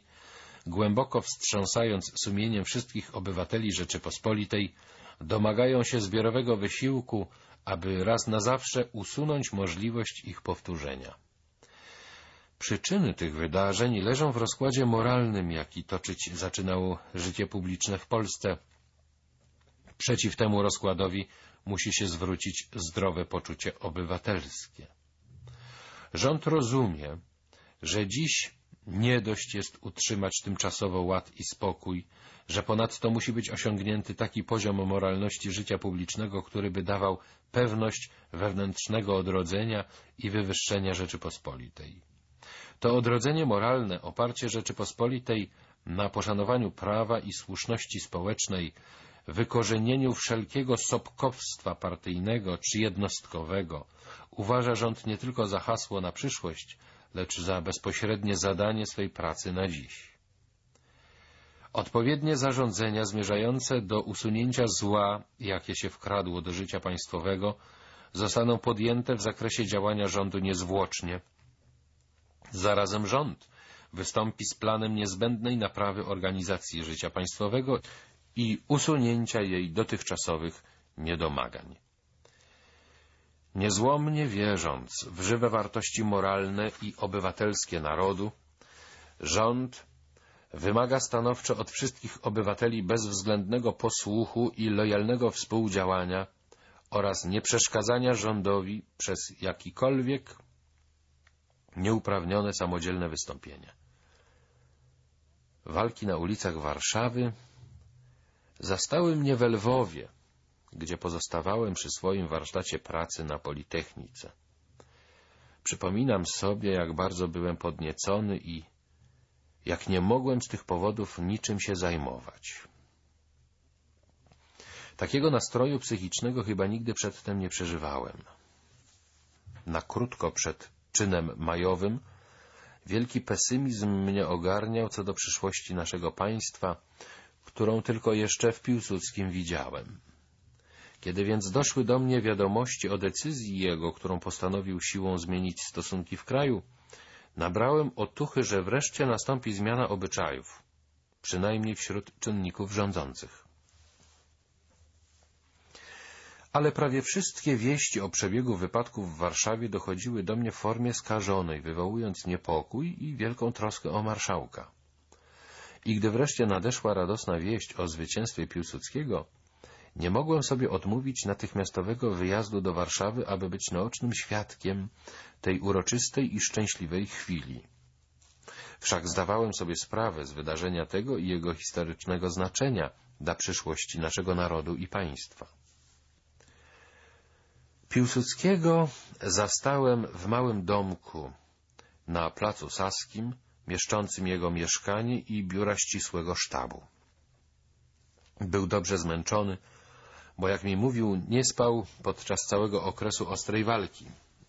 głęboko wstrząsając sumieniem wszystkich obywateli Rzeczypospolitej, domagają się zbiorowego wysiłku, aby raz na zawsze usunąć możliwość ich powtórzenia. Przyczyny tych wydarzeń leżą w rozkładzie moralnym, jaki toczyć zaczynało życie publiczne w Polsce. Przeciw temu rozkładowi musi się zwrócić zdrowe poczucie obywatelskie. Rząd rozumie, że dziś nie dość jest utrzymać tymczasowo ład i spokój, że ponadto musi być osiągnięty taki poziom moralności życia publicznego, który by dawał pewność wewnętrznego odrodzenia i wywyższenia Rzeczypospolitej. To odrodzenie moralne, oparcie Rzeczypospolitej na poszanowaniu prawa i słuszności społecznej, wykorzenieniu wszelkiego sopkowstwa partyjnego czy jednostkowego, uważa rząd nie tylko za hasło na przyszłość, lecz za bezpośrednie zadanie swej pracy na dziś. Odpowiednie zarządzenia zmierzające do usunięcia zła, jakie się wkradło do życia państwowego, zostaną podjęte w zakresie działania rządu niezwłocznie. Zarazem rząd wystąpi z planem niezbędnej naprawy organizacji życia państwowego i usunięcia jej dotychczasowych niedomagań. Niezłomnie wierząc w żywe wartości moralne i obywatelskie narodu, rząd wymaga stanowczo od wszystkich obywateli bezwzględnego posłuchu i lojalnego współdziałania oraz nieprzeszkadzania rządowi przez jakikolwiek nieuprawnione samodzielne wystąpienia. Walki na ulicach Warszawy zastały mnie w Lwowie, gdzie pozostawałem przy swoim warsztacie pracy na Politechnice. Przypominam sobie, jak bardzo byłem podniecony i jak nie mogłem z tych powodów niczym się zajmować. Takiego nastroju psychicznego chyba nigdy przedtem nie przeżywałem. Na krótko przed czynem majowym wielki pesymizm mnie ogarniał co do przyszłości naszego państwa, którą tylko jeszcze w Piłsudskim widziałem. Kiedy więc doszły do mnie wiadomości o decyzji jego, którą postanowił siłą zmienić stosunki w kraju, nabrałem otuchy, że wreszcie nastąpi zmiana obyczajów, przynajmniej wśród czynników rządzących. Ale prawie wszystkie wieści o przebiegu wypadków w Warszawie dochodziły do mnie w formie skażonej, wywołując niepokój i wielką troskę o marszałka. I gdy wreszcie nadeszła radosna wieść o zwycięstwie Piłsudskiego, nie mogłem sobie odmówić natychmiastowego wyjazdu do Warszawy, aby być naocznym świadkiem tej uroczystej i szczęśliwej chwili. Wszak zdawałem sobie sprawę z wydarzenia tego i jego historycznego znaczenia dla przyszłości naszego narodu i państwa. Piłsudskiego zastałem w małym domku na placu Saskim, mieszczącym jego mieszkanie i biura ścisłego sztabu. Był dobrze zmęczony, bo jak mi mówił, nie spał podczas całego okresu ostrej walki.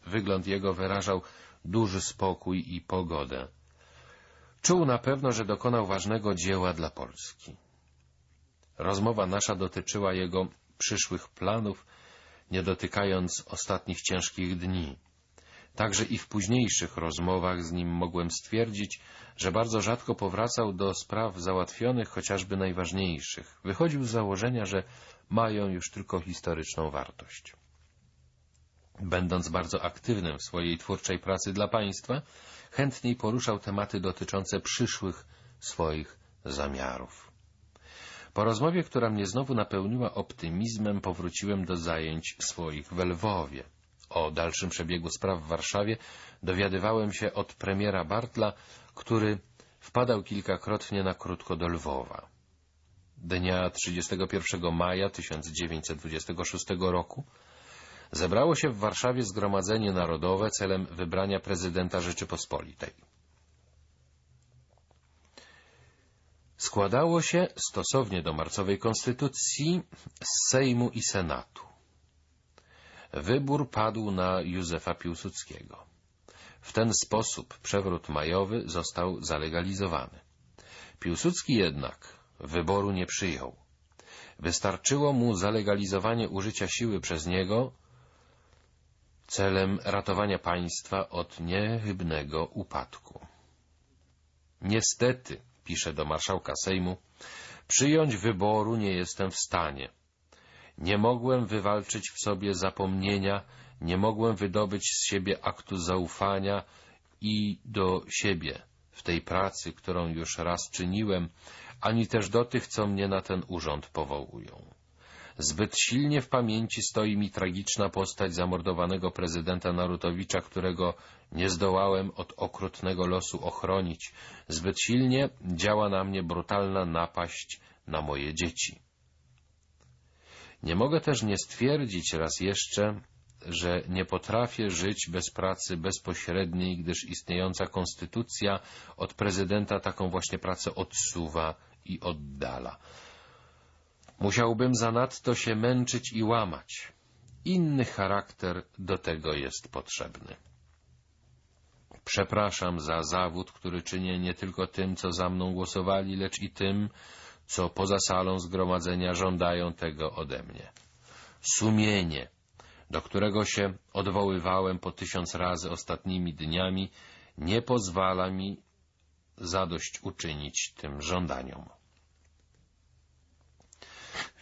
Wygląd jego wyrażał duży spokój i pogodę. Czuł na pewno, że dokonał ważnego dzieła dla Polski. Rozmowa nasza dotyczyła jego przyszłych planów, nie dotykając ostatnich ciężkich dni. Także i w późniejszych rozmowach z nim mogłem stwierdzić, że bardzo rzadko powracał do spraw załatwionych, chociażby najważniejszych. Wychodził z założenia, że mają już tylko historyczną wartość. Będąc bardzo aktywnym w swojej twórczej pracy dla państwa, chętniej poruszał tematy dotyczące przyszłych swoich zamiarów. Po rozmowie, która mnie znowu napełniła optymizmem, powróciłem do zajęć swoich w Lwowie. O dalszym przebiegu spraw w Warszawie dowiadywałem się od premiera Bartla, który wpadał kilkakrotnie na krótko do Lwowa. Dnia 31 maja 1926 roku zebrało się w Warszawie Zgromadzenie Narodowe celem wybrania prezydenta Rzeczypospolitej. Składało się, stosownie do marcowej konstytucji, z Sejmu i Senatu. Wybór padł na Józefa Piłsudskiego. W ten sposób przewrót majowy został zalegalizowany. Piłsudski jednak wyboru nie przyjął. Wystarczyło mu zalegalizowanie użycia siły przez niego celem ratowania państwa od niechybnego upadku. Niestety, pisze do marszałka Sejmu, przyjąć wyboru nie jestem w stanie. Nie mogłem wywalczyć w sobie zapomnienia, nie mogłem wydobyć z siebie aktu zaufania i do siebie w tej pracy, którą już raz czyniłem, ani też do tych, co mnie na ten urząd powołują. Zbyt silnie w pamięci stoi mi tragiczna postać zamordowanego prezydenta Narutowicza, którego nie zdołałem od okrutnego losu ochronić. Zbyt silnie działa na mnie brutalna napaść na moje dzieci. Nie mogę też nie stwierdzić raz jeszcze, że nie potrafię żyć bez pracy bezpośredniej, gdyż istniejąca konstytucja od prezydenta taką właśnie pracę odsuwa i oddala. Musiałbym zanadto się męczyć i łamać. Inny charakter do tego jest potrzebny. Przepraszam za zawód, który czynię nie tylko tym, co za mną głosowali, lecz i tym, co poza salą zgromadzenia żądają tego ode mnie. Sumienie, do którego się odwoływałem po tysiąc razy ostatnimi dniami, nie pozwala mi zadość uczynić tym żądaniom.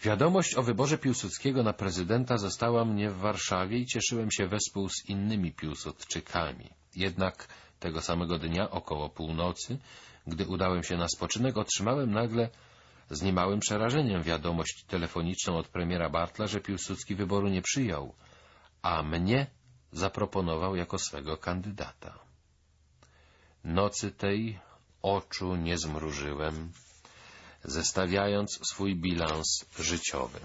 Wiadomość o wyborze Piłsudskiego na prezydenta została mnie w Warszawie i cieszyłem się wespół z innymi Piłsudczykami. Jednak tego samego dnia, około północy, gdy udałem się na spoczynek, otrzymałem nagle z niemałym przerażeniem wiadomość telefoniczną od premiera Bartla, że Piłsudski wyboru nie przyjął, a mnie zaproponował jako swego kandydata. Nocy tej oczu nie zmrużyłem, zestawiając swój bilans życiowy.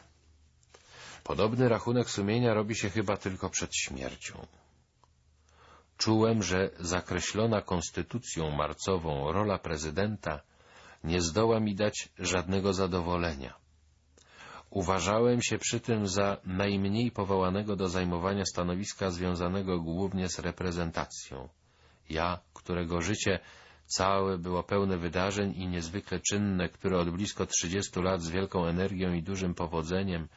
Podobny rachunek sumienia robi się chyba tylko przed śmiercią. Czułem, że zakreślona konstytucją marcową rola prezydenta nie zdoła mi dać żadnego zadowolenia. Uważałem się przy tym za najmniej powołanego do zajmowania stanowiska związanego głównie z reprezentacją. Ja, którego życie całe było pełne wydarzeń i niezwykle czynne, które od blisko trzydziestu lat z wielką energią i dużym powodzeniem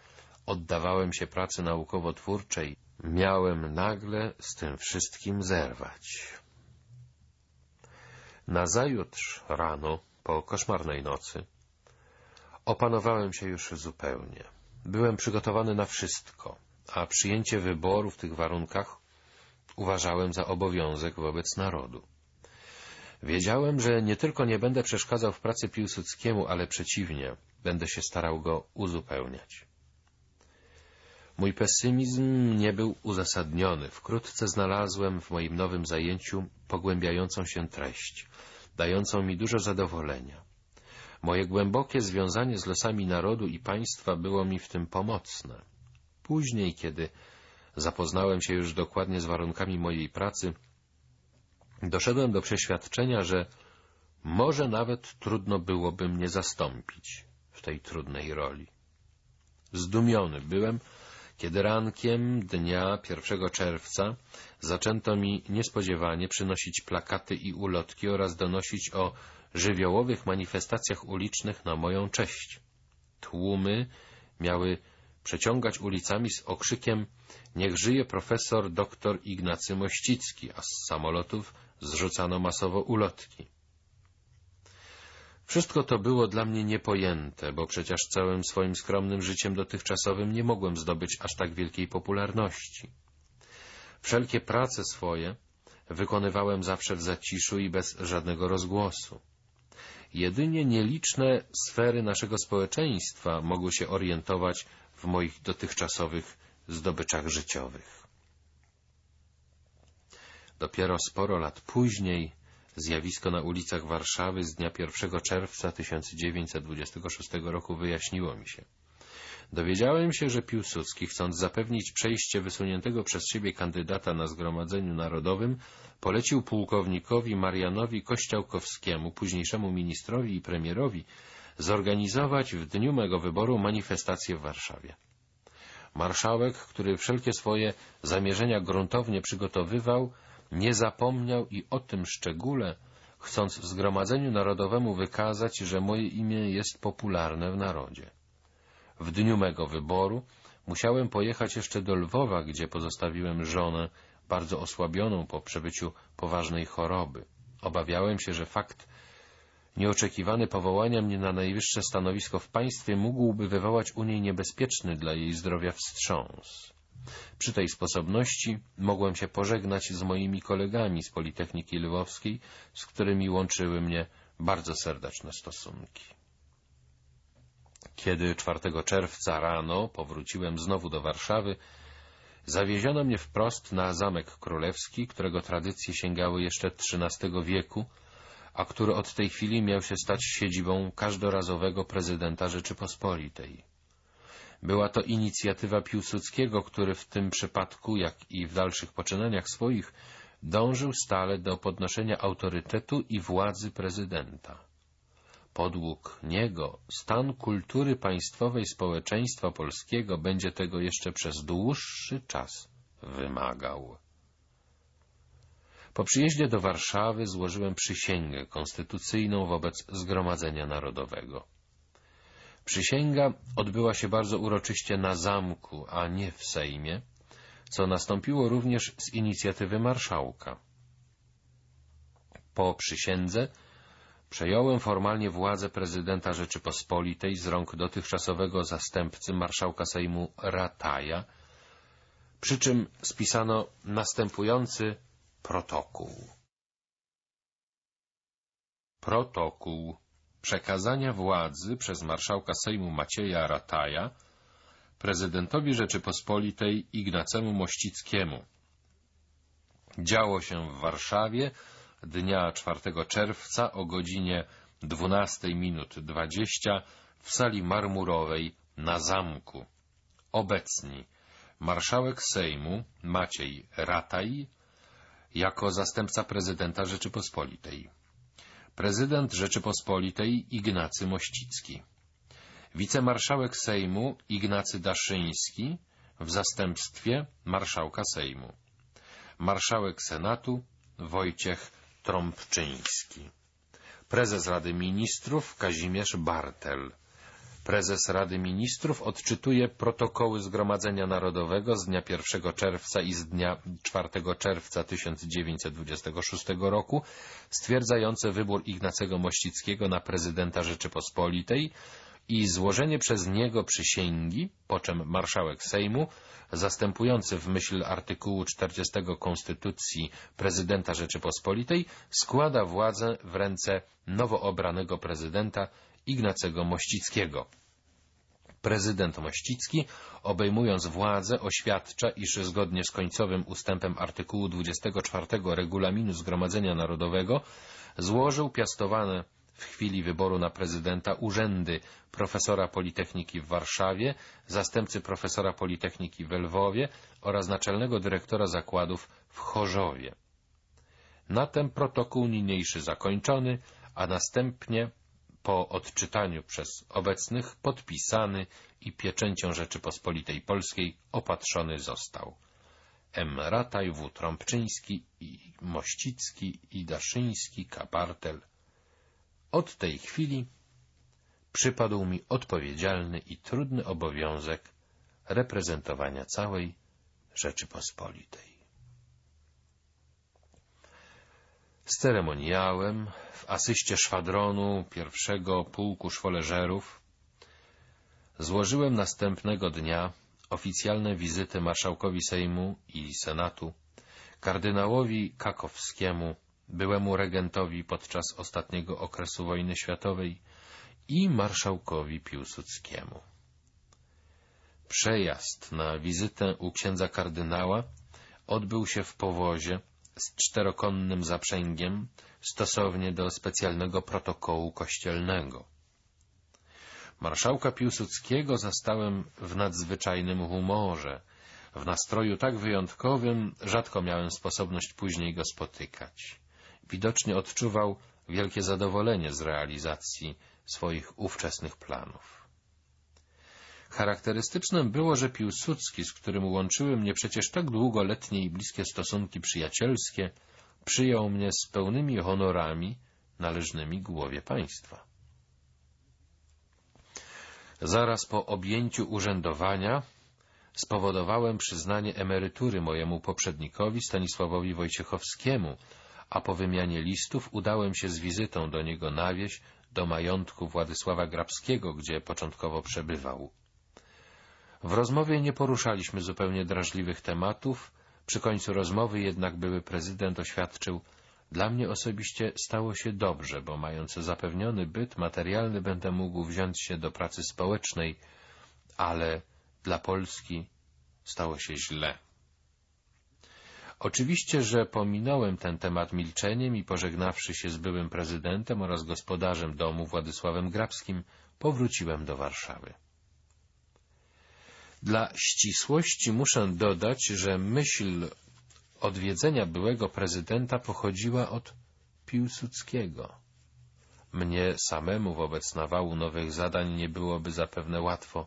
oddawałem się pracy naukowo-twórczej, miałem nagle z tym wszystkim zerwać. Nazajutrz rano, po koszmarnej nocy, opanowałem się już zupełnie. Byłem przygotowany na wszystko, a przyjęcie wyboru w tych warunkach uważałem za obowiązek wobec narodu. Wiedziałem, że nie tylko nie będę przeszkadzał w pracy Piłsudskiemu, ale przeciwnie, będę się starał go uzupełniać. Mój pesymizm nie był uzasadniony. Wkrótce znalazłem w moim nowym zajęciu pogłębiającą się treść, dającą mi dużo zadowolenia. Moje głębokie związanie z losami narodu i państwa było mi w tym pomocne. Później, kiedy zapoznałem się już dokładnie z warunkami mojej pracy, doszedłem do przeświadczenia, że może nawet trudno byłoby mnie zastąpić w tej trudnej roli. Zdumiony byłem, kiedy rankiem dnia 1 czerwca zaczęto mi niespodziewanie przynosić plakaty i ulotki oraz donosić o żywiołowych manifestacjach ulicznych na moją cześć. Tłumy miały przeciągać ulicami z okrzykiem Niech żyje profesor dr Ignacy Mościcki, a z samolotów zrzucano masowo ulotki. Wszystko to było dla mnie niepojęte, bo przecież całym swoim skromnym życiem dotychczasowym nie mogłem zdobyć aż tak wielkiej popularności. Wszelkie prace swoje wykonywałem zawsze w zaciszu i bez żadnego rozgłosu. Jedynie nieliczne sfery naszego społeczeństwa mogły się orientować w moich dotychczasowych zdobyczach życiowych. Dopiero sporo lat później zjawisko na ulicach Warszawy z dnia 1 czerwca 1926 roku wyjaśniło mi się. Dowiedziałem się, że Piłsudski, chcąc zapewnić przejście wysuniętego przez siebie kandydata na Zgromadzeniu Narodowym, polecił pułkownikowi Marianowi Kościałkowskiemu, późniejszemu ministrowi i premierowi, zorganizować w dniu mego wyboru manifestację w Warszawie. Marszałek, który wszelkie swoje zamierzenia gruntownie przygotowywał, nie zapomniał i o tym szczególe, chcąc w Zgromadzeniu Narodowemu wykazać, że moje imię jest popularne w narodzie. W dniu mego wyboru musiałem pojechać jeszcze do Lwowa, gdzie pozostawiłem żonę bardzo osłabioną po przebyciu poważnej choroby. Obawiałem się, że fakt nieoczekiwany powołania mnie na najwyższe stanowisko w państwie mógłby wywołać u niej niebezpieczny dla jej zdrowia wstrząs. Przy tej sposobności mogłem się pożegnać z moimi kolegami z Politechniki Lwowskiej, z którymi łączyły mnie bardzo serdeczne stosunki. Kiedy 4 czerwca rano powróciłem znowu do Warszawy, zawieziono mnie wprost na Zamek Królewski, którego tradycje sięgały jeszcze XIII wieku, a który od tej chwili miał się stać siedzibą każdorazowego prezydenta Rzeczypospolitej. Była to inicjatywa Piłsudskiego, który w tym przypadku, jak i w dalszych poczynaniach swoich, dążył stale do podnoszenia autorytetu i władzy prezydenta. Podług niego stan kultury państwowej społeczeństwa polskiego będzie tego jeszcze przez dłuższy czas wymagał. Po przyjeździe do Warszawy złożyłem przysięgę konstytucyjną wobec Zgromadzenia Narodowego. Przysięga odbyła się bardzo uroczyście na zamku, a nie w Sejmie, co nastąpiło również z inicjatywy marszałka. Po przysiędze Przejąłem formalnie władzę prezydenta Rzeczypospolitej z rąk dotychczasowego zastępcy marszałka Sejmu Rataja, przy czym spisano następujący protokół. Protokół przekazania władzy przez marszałka Sejmu Macieja Rataja prezydentowi Rzeczypospolitej Ignacemu Mościckiemu. Działo się w Warszawie dnia 4 czerwca o godzinie 12 minut 20 w sali marmurowej na zamku. Obecni marszałek Sejmu Maciej Rataj jako zastępca prezydenta Rzeczypospolitej, prezydent Rzeczypospolitej Ignacy Mościcki, wicemarszałek Sejmu Ignacy Daszyński w zastępstwie marszałka Sejmu, marszałek Senatu Wojciech Trąbczyński, prezes Rady Ministrów Kazimierz Bartel, Prezes Rady Ministrów odczytuje protokoły Zgromadzenia Narodowego z dnia 1 czerwca i z dnia 4 czerwca 1926 roku, stwierdzające wybór Ignacego Mościckiego na prezydenta Rzeczypospolitej i złożenie przez niego przysięgi, po czym marszałek Sejmu, zastępujący w myśl artykułu 40 Konstytucji prezydenta Rzeczypospolitej, składa władzę w ręce nowo obranego prezydenta Ignacego Mościckiego. Prezydent Mościcki, obejmując władzę, oświadcza, iż zgodnie z końcowym ustępem artykułu 24 Regulaminu Zgromadzenia Narodowego złożył piastowane w chwili wyboru na prezydenta urzędy profesora Politechniki w Warszawie, zastępcy profesora Politechniki w Lwowie oraz naczelnego dyrektora zakładów w Chorzowie. Na ten protokół niniejszy zakończony, a następnie po odczytaniu przez obecnych podpisany i pieczęcią Rzeczypospolitej Polskiej opatrzony został. M. Rataj, W. Trąbczyński, i Mościcki, i Daszyński, Kapartel. Od tej chwili przypadł mi odpowiedzialny i trudny obowiązek reprezentowania całej Rzeczypospolitej. Z ceremoniałem w asyście szwadronu pierwszego pułku szwoleżerów złożyłem następnego dnia oficjalne wizyty marszałkowi Sejmu i Senatu, kardynałowi Kakowskiemu, byłemu regentowi podczas ostatniego okresu wojny światowej i marszałkowi Piłsudskiemu. Przejazd na wizytę u księdza kardynała odbył się w powozie z czterokonnym zaprzęgiem stosownie do specjalnego protokołu kościelnego. Marszałka Piłsudskiego zastałem w nadzwyczajnym humorze, w nastroju tak wyjątkowym, rzadko miałem sposobność później go spotykać. Widocznie odczuwał wielkie zadowolenie z realizacji swoich ówczesnych planów. Charakterystycznym było, że Piłsudski, z którym łączyły mnie przecież tak długoletnie i bliskie stosunki przyjacielskie, przyjął mnie z pełnymi honorami należnymi głowie państwa. Zaraz po objęciu urzędowania spowodowałem przyznanie emerytury mojemu poprzednikowi Stanisławowi Wojciechowskiemu, a po wymianie listów udałem się z wizytą do niego na wieś, do majątku Władysława Grabskiego, gdzie początkowo przebywał. W rozmowie nie poruszaliśmy zupełnie drażliwych tematów, przy końcu rozmowy jednak były prezydent oświadczył dla mnie osobiście stało się dobrze, bo mając zapewniony byt materialny będę mógł wziąć się do pracy społecznej, ale dla Polski stało się źle. Oczywiście, że pominąłem ten temat milczeniem i pożegnawszy się z byłym prezydentem oraz gospodarzem domu Władysławem Grabskim, powróciłem do Warszawy. Dla ścisłości muszę dodać, że myśl odwiedzenia byłego prezydenta pochodziła od Piłsudskiego. Mnie samemu wobec nawału nowych zadań nie byłoby zapewne łatwo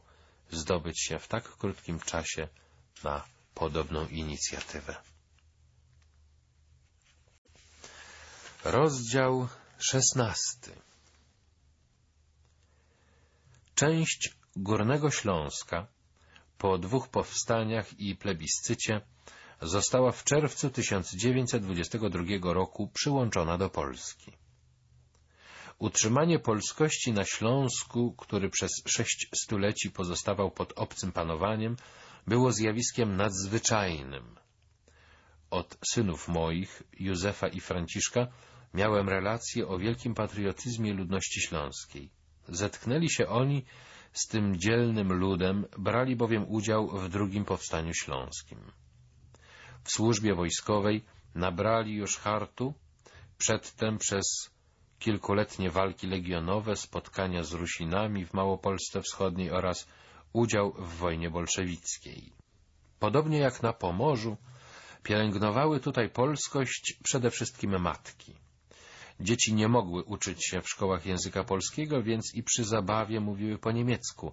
zdobyć się w tak krótkim czasie na podobną inicjatywę. Rozdział szesnasty Część Górnego Śląska po dwóch powstaniach i plebiscycie została w czerwcu 1922 roku przyłączona do Polski. Utrzymanie polskości na Śląsku, który przez sześć stuleci pozostawał pod obcym panowaniem, było zjawiskiem nadzwyczajnym. Od synów moich, Józefa i Franciszka, miałem relacje o wielkim patriotyzmie ludności śląskiej. Zetknęli się oni z tym dzielnym ludem, brali bowiem udział w drugim powstaniu śląskim. W służbie wojskowej nabrali już hartu, przedtem przez kilkuletnie walki legionowe, spotkania z Rusinami w Małopolsce Wschodniej oraz udział w wojnie bolszewickiej. Podobnie jak na Pomorzu, pielęgnowały tutaj polskość przede wszystkim matki. Dzieci nie mogły uczyć się w szkołach języka polskiego, więc i przy zabawie mówiły po niemiecku,